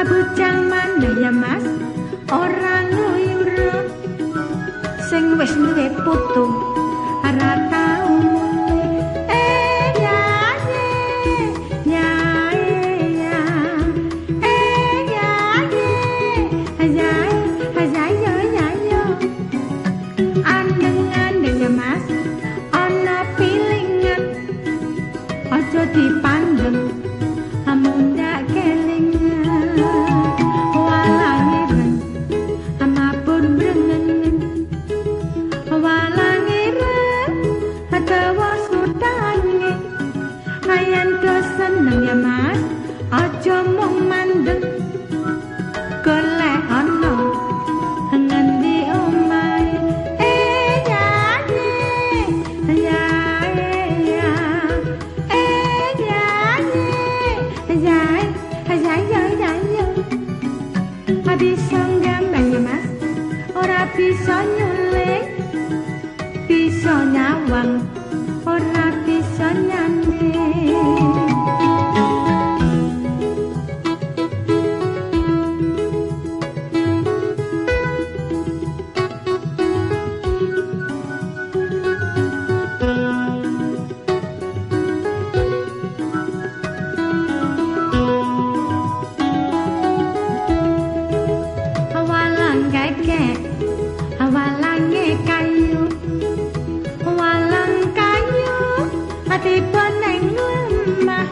abujang mana ya mas? Orang nguyur sing wis duwe putu ora tau. Eh ya ya ya eh ya ya ya ya ya ya andeng-andeng ya mas ana pilingan aja dipandeng amundak Thank you. Bisa nyulik bisa nyawang ora bisa nyanding ati neng lemah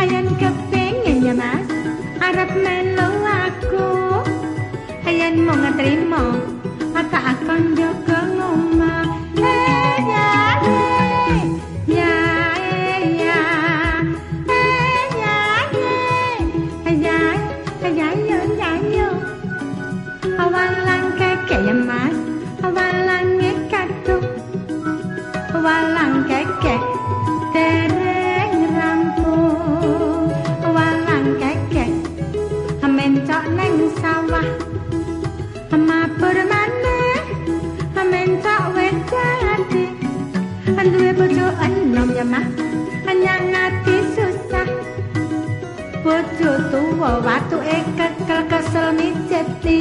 ayan kepengin ya mas arep melu aku ayan mau ngeterima tak akan jaga anduwe bojo enom ya mas anyang ati susah bojo tuwa watu e kekel kesel mijeti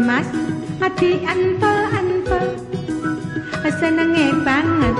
mas ati antol antol senenge banget